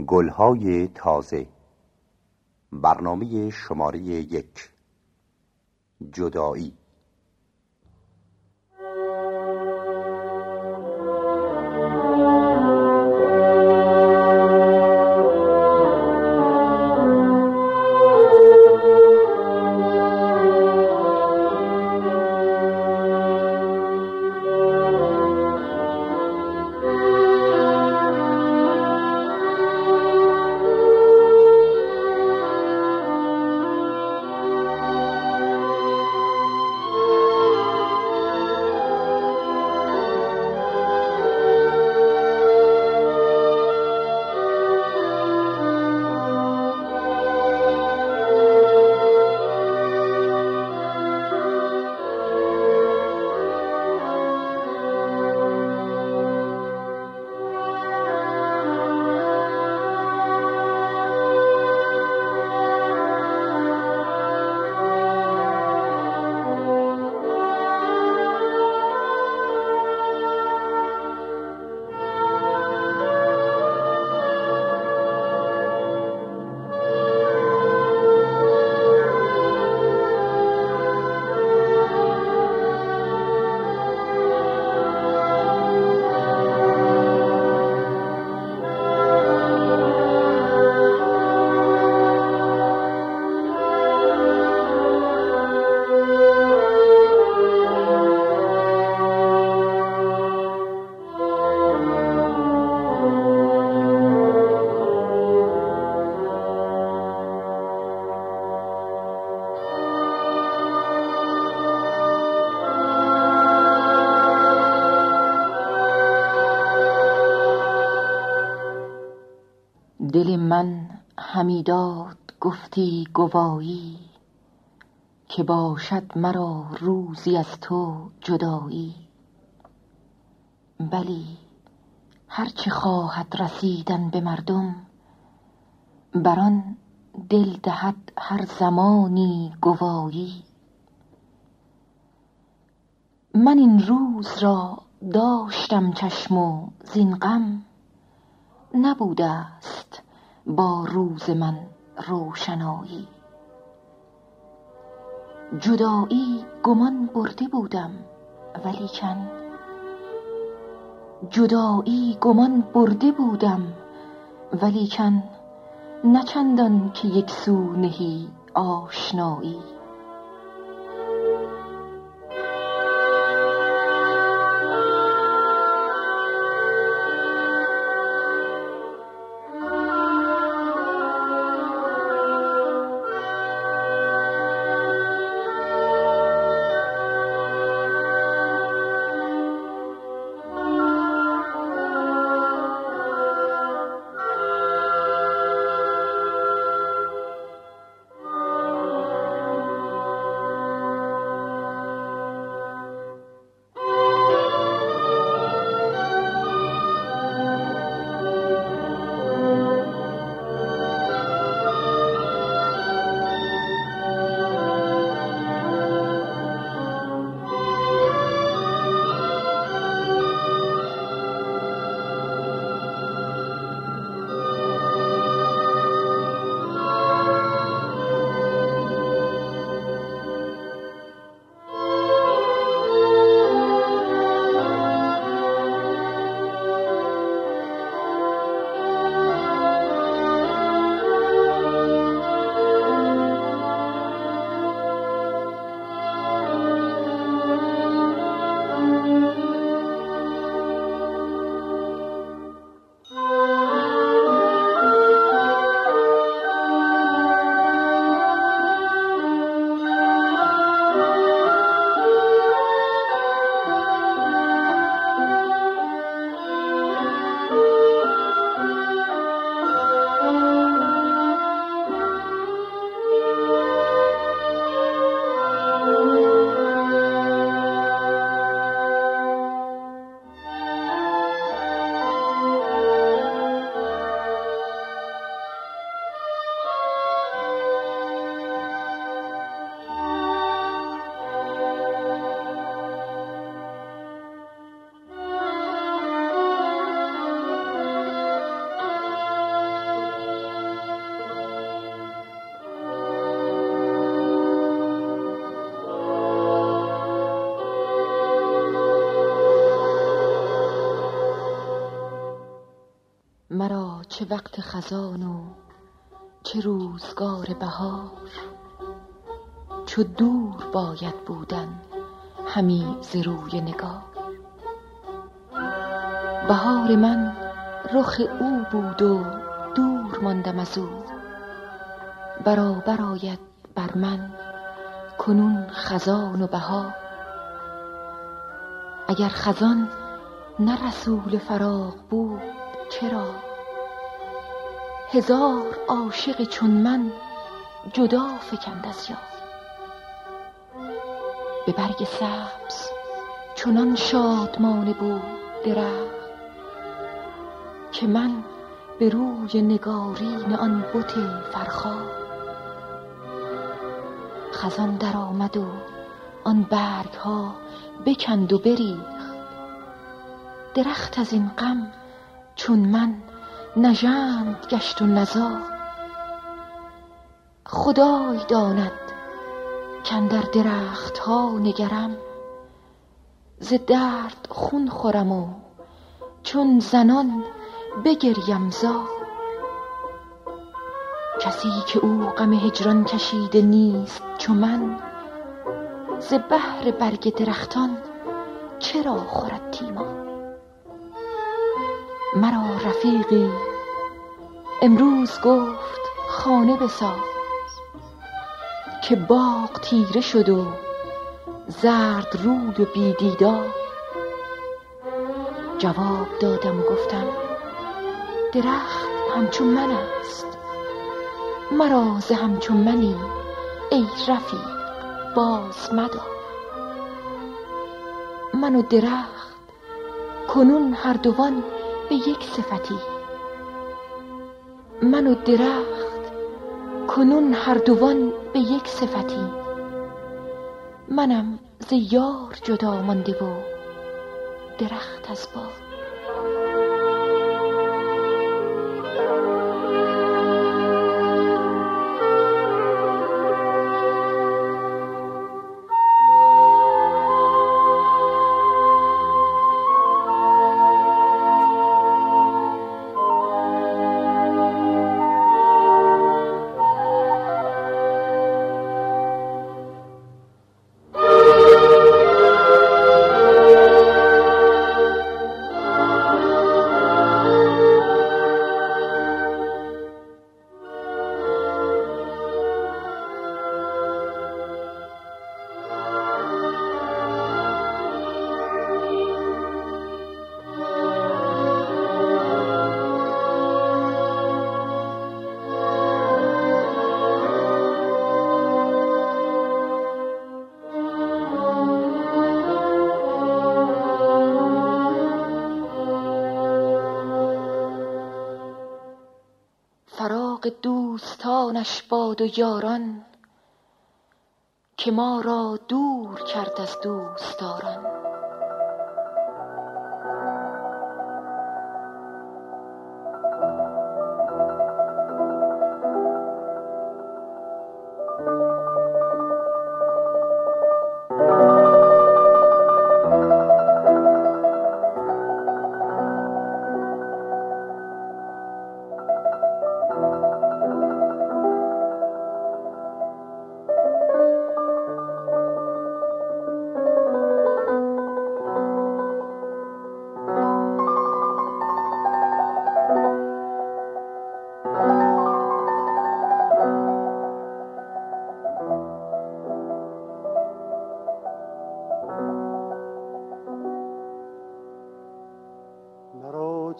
گلهای تازه. برنامه شماره یک. جدایی. دل من همی داد گفتی گوایی که باشد مرا روزی از تو جدایی. بلی هر چه خواهد رسیدن به مردم بر آن دل دهد هر زمانی گوایی من این روز را داشتم چشم و زین غم نبودست با روز من روشنایی. جدایی گمان برده بودم ولیکن جدایی گمان برده بودم ولیکن نه چندان که یک سو نهی آشنایی. چه وقت خزان و چه روزگار بهار چو دور باید بودن همی ز روی نگار. بهار من رخ او بود و دور ماندم از او. برابر آید بر من کنون خزان و بهار. اگر خزان نه رسول فراق بود چرا؟ هزار عاشق چون من جدا فکند از یار به برگ سبز چنان شادمانه بود درخت که من به روی نگارین آن بت فرخار خزان درآمد و آن برگ ها بکند و بریخت. درخت از این غم چون من نژند گشت و نزار خدای داند کاندر درخت ها نگرم. ز درد خون خورم و چون زنان بگریم زار کسی که او غم هجران کشیده نیست چو من ز بهر برگ درختان چرا خورد تیمار مرا رفیقی. امروز گفت خانه بساز. که باغ تیره شد و زرد روی و بی دیدار. جواب دادم و گفتم درخت همچون من است. مرا ز همچون منی ای رفیق باز مدار. من و درخت کنون هر دوان به یک صفتی. من و درخت کنون هر دوان به یک صفتی. منم ز یار جدا مانده و درخت از باد دوستانش باد و یاران که ما را دور کرد از دوستداران.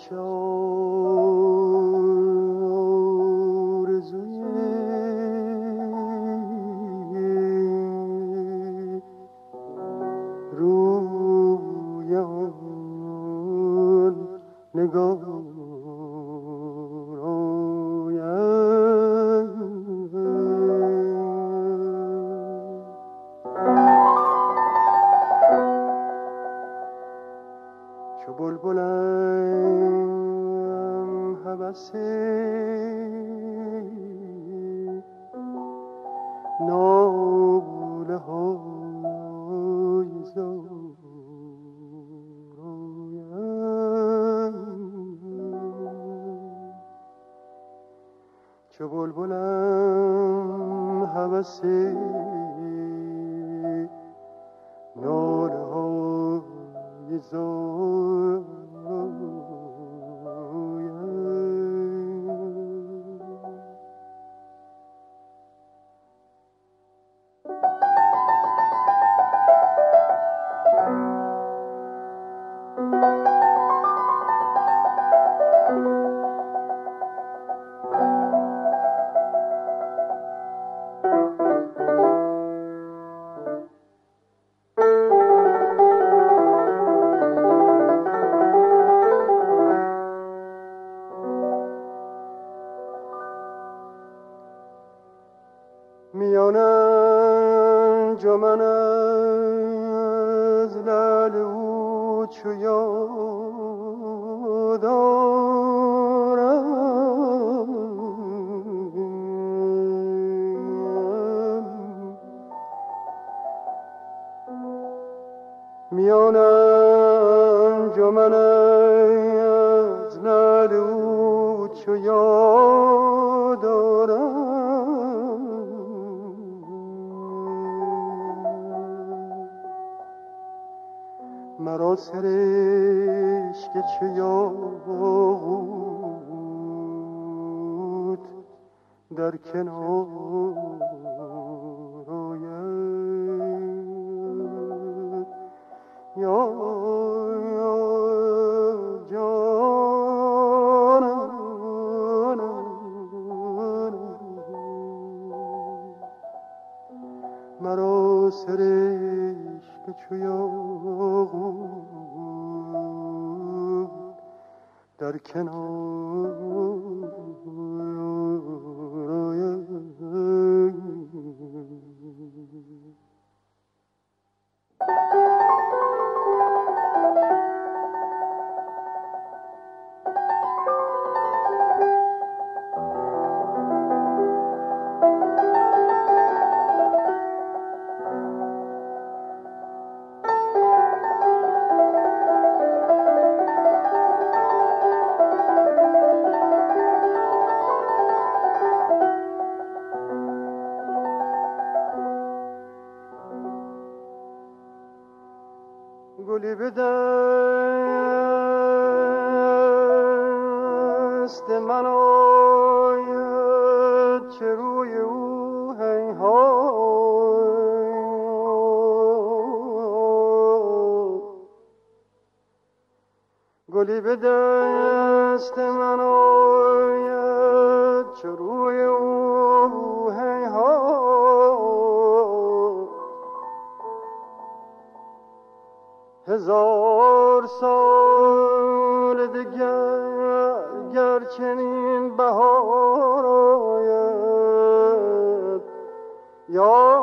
chose. میان انجمن از او چو یادارم مرا سرش که چه یاغوت در کنار گلی به دست من آید چه روی او ها هزار سال دیگر گر چنین بهار آید یا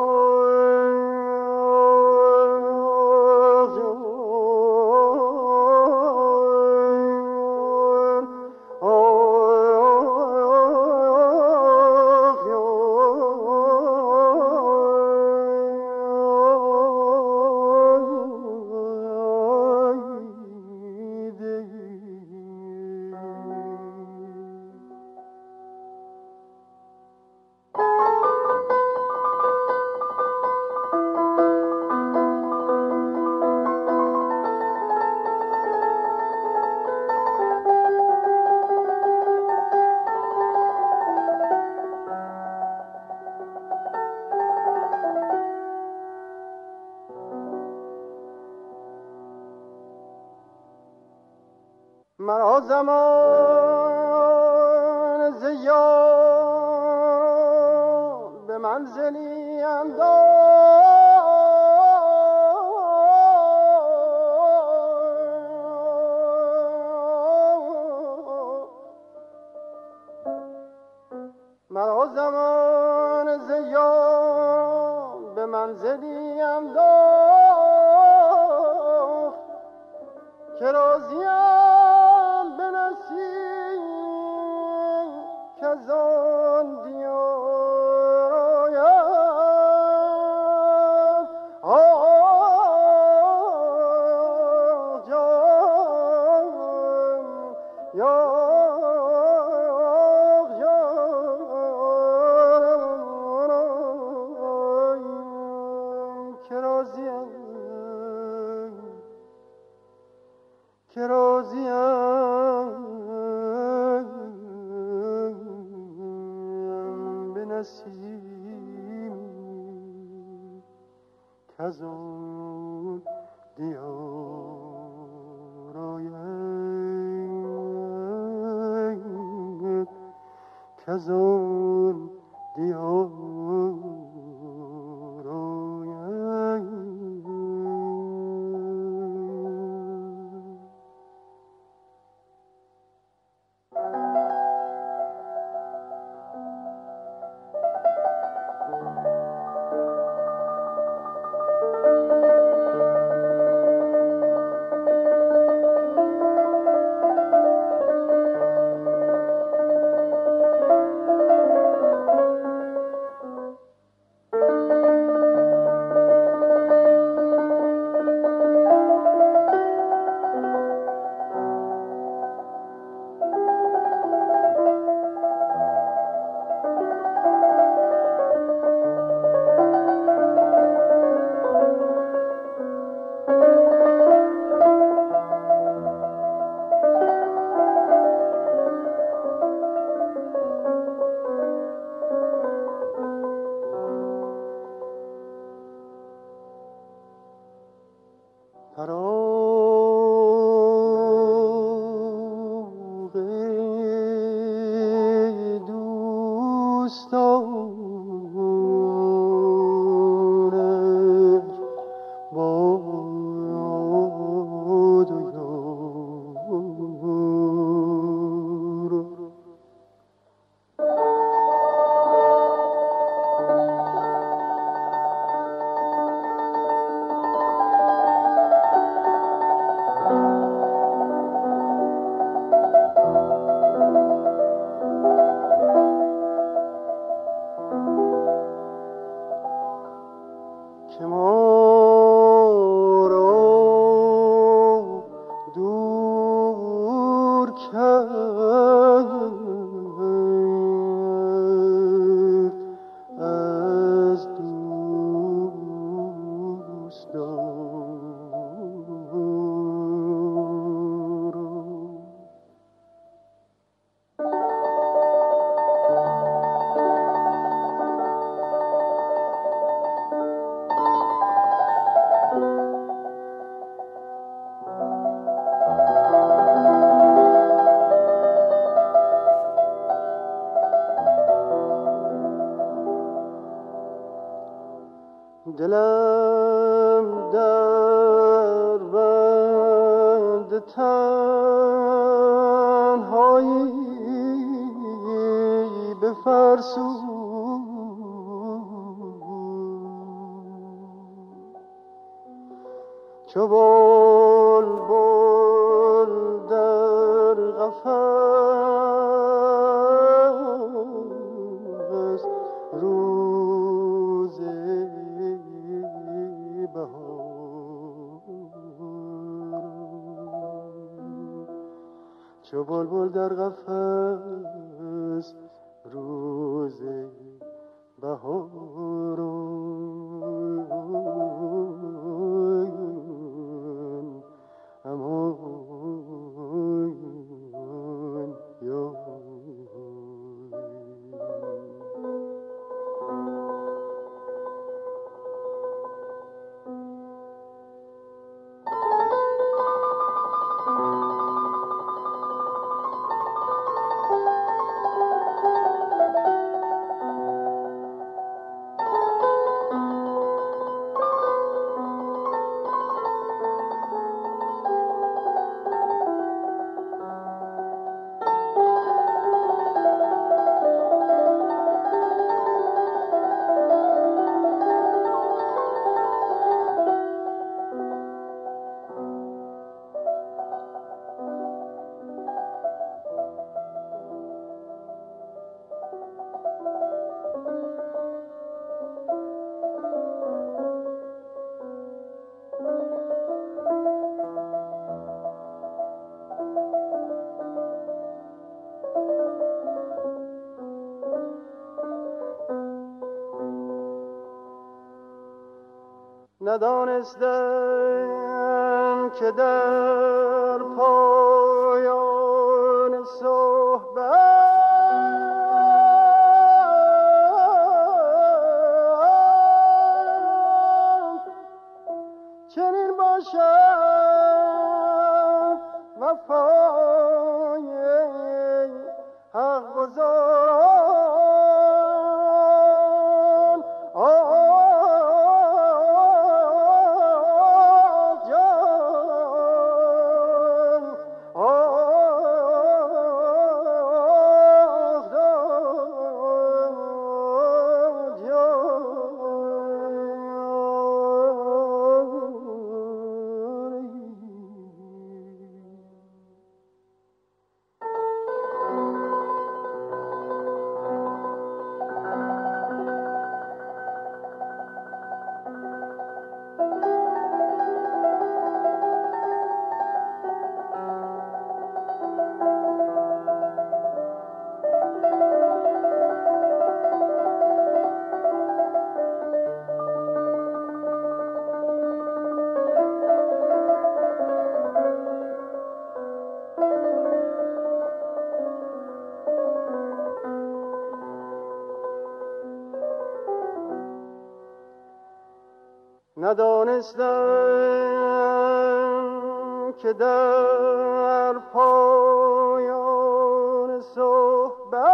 دلم چو بلبل در قفس روز ندانستم که در پایان صحبت چنین باشد. ندانستم که در پایان صحبت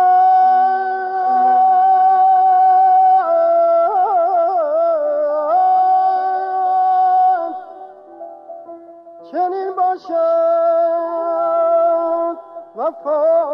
چنین باشد وفای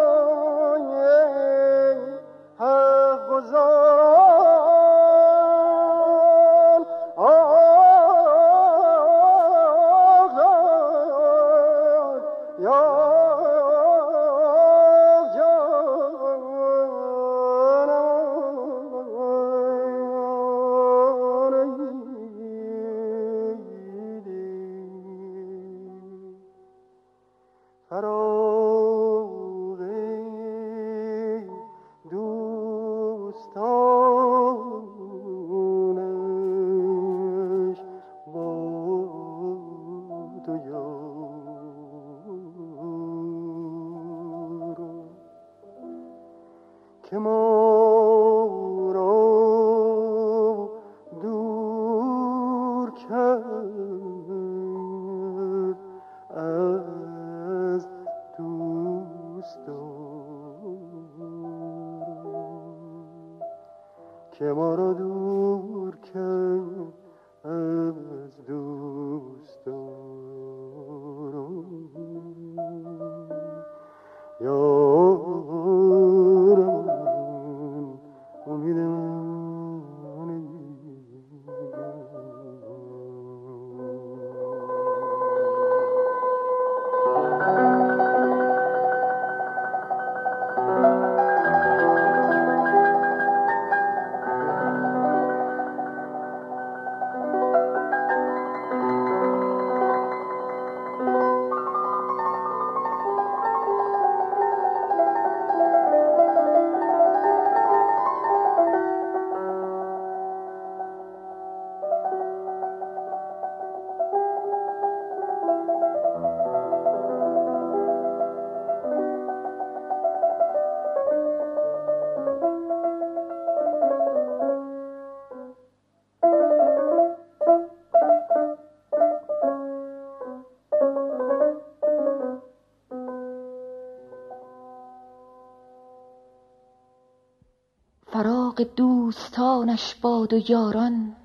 دوستانش باد و یاران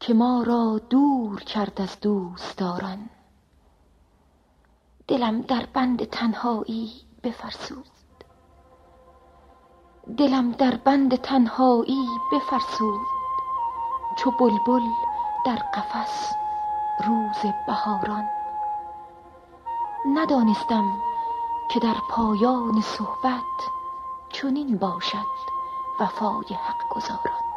که ما را دور کرد از دوستداران. دلم در بند تنهایی بفرسود. دلم در بند تنهایی بفرسود. چو بلبل در قفس روز بهاران. ندانستم که در پایان صحبت چنین باشد وفای حق گزاران.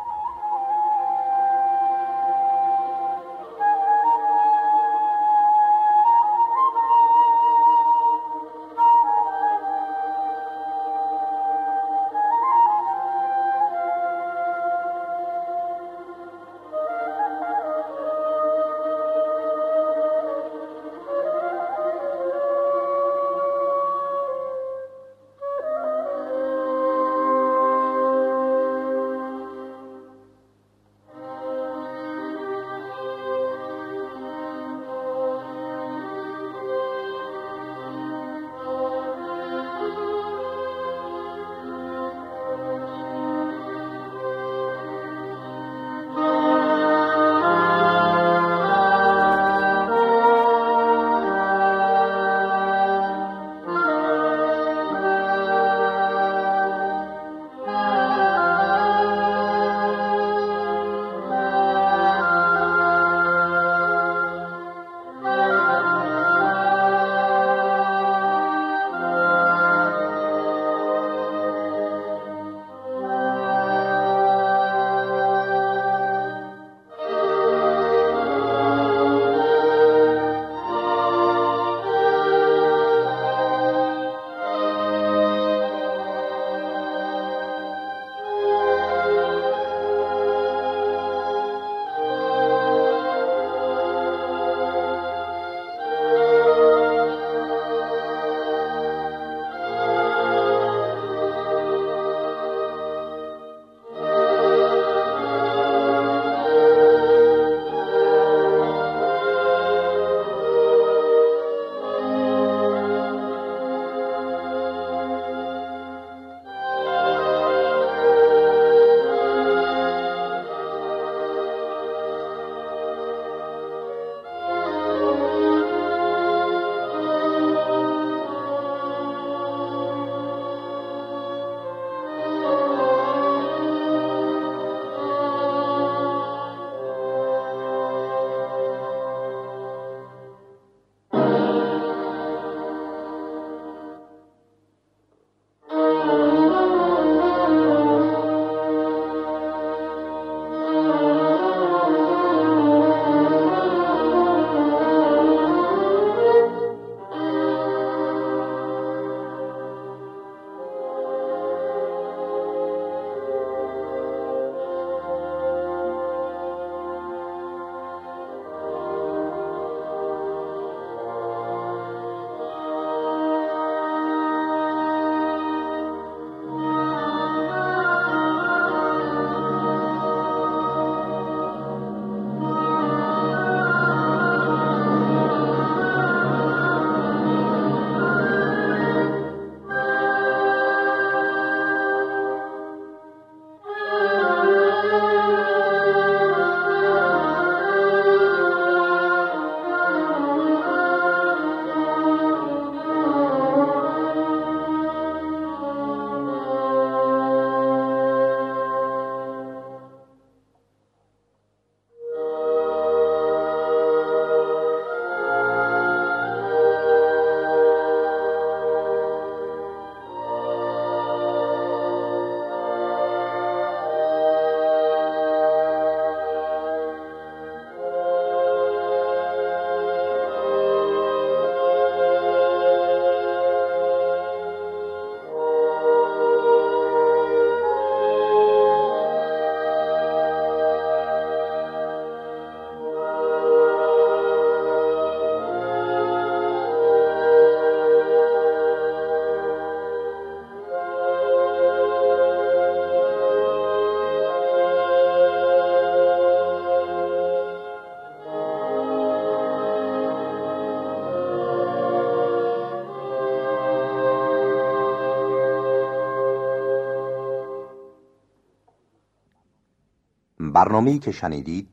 برنامه‌ای که شنیدید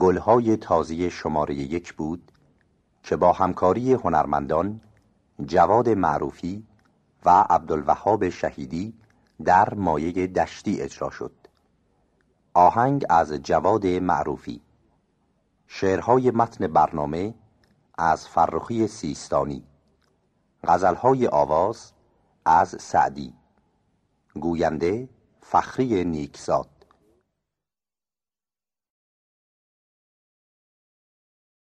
گلهای تازی شماره یک بود که با همکاری هنرمندان جواد معروفی و عبدالوهاب شهیدی در مایه دشتی اجرا شد. آهنگ از جواد معروفی. شعرهای متن برنامه از فرخی سیستانی. غزلهای آواز از سعدی. گوینده فخری نیکزاد.